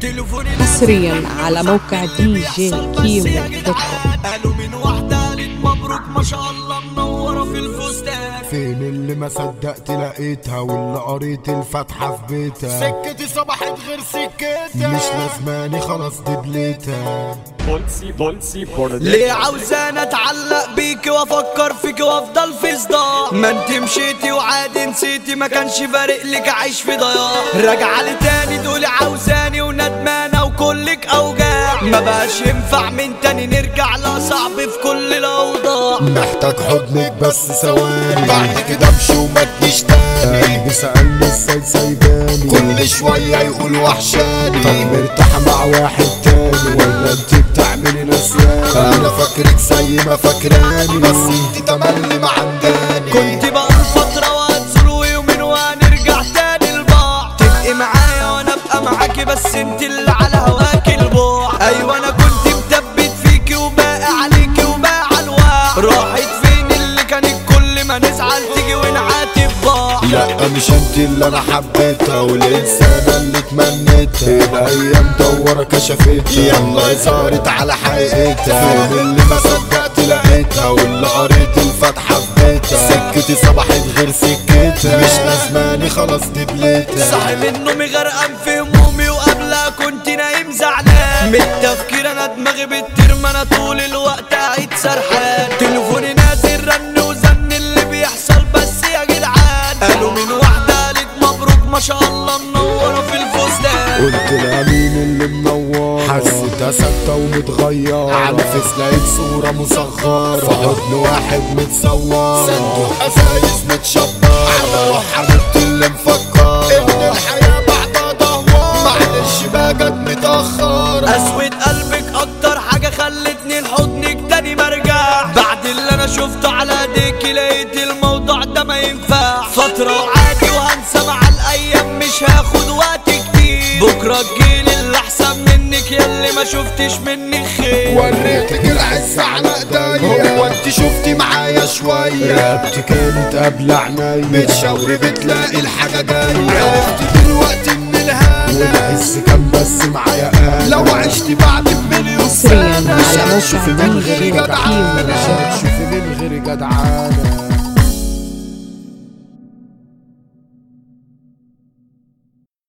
تليفوني حصريا على موقع دي جي كيمو dot com قالوا من واحدة قالت مبروك ما شاء الله منورة في الفستان فين اللي ما صدقت لقيتها واللي قريت الفاتحة في بيتها؟ سكتي صبحت غير سكتها. مش لازماني خلاص دبلتها بولسي بولسي بولسي ليه عاوزاني اتعلق بيكي وافكر فيكي وافضل في صداع؟ ما انت مشيتي وعادي نسيتي ما كانش فارق لك عايش في ضياع. راجعة لي تاني تقولي ينفع من تاني نرجع لا صعب في كل الأوضاع. محتاج حضنك بس ثواني. بعد كده امشي وما تجيش تاني. قلبي سألني إزاي سايباني. كل شوية يقول وحشاني. طب مرتاحة مع واحد تاني ولا انت بتعملي نسيان أنا فاكرك زي ما فاكراني. بس انت تملي ما عنداني. كنت بقول فترة وهتزول ويومين وهنرجع تاني لبعض تبقي معايا وأنا أبقى معاكي بس انت اللي راحت فين اللي كانت كل ما نزعل؟ تيجي ونعاتب بعض لا مش انت اللي أنا حبيتها والانسانة اللي تمنيتها الأيام دورة كشفتها. يلا. ظهرت على حقيقتها. فين اللي ما صدقت لقيتها واللي قريت الفاتحة في بيتها. سكتي صبحت غير سكتها. مش لازماني خلاص دبلتها صاحي من نومي غرقان في همومي وقبلها كنت نايم زعلان. من التفكير أنا دماغي بتطير ما أنا طول الوقت قاعد سرحان. حسيتها ثابتة ومتغيرة على فيس لقيت صورة مصغرة. في حضن واحد متصور. صندوق أسايس متشبر. على روح حبيبتي اللي مفكرة إن الحياة بعدها دهورة معلش بقى جت متأخرة أسود قلبك أكتر حاجة خلتني لحضنك تاني مرجع. بعد اللي أنا شفته على ايديكي لقيت الموضوع ده ما ينفع. فترة ما شفتش منك خير. وريتك العز على إيديا. هو انت شفتي معايا شوية. رقبتي كانت قبل عينيا. بتشاوري بتلاقي الحاجة جاية. عرفت دلوقتي إن الهنا. والعز كان بس معايا أنا. لو عشت بعد بمليون على مش هتشوفي من دي غير جي جدعانة. كيمو. مش هتشوفي من غير جدعانة.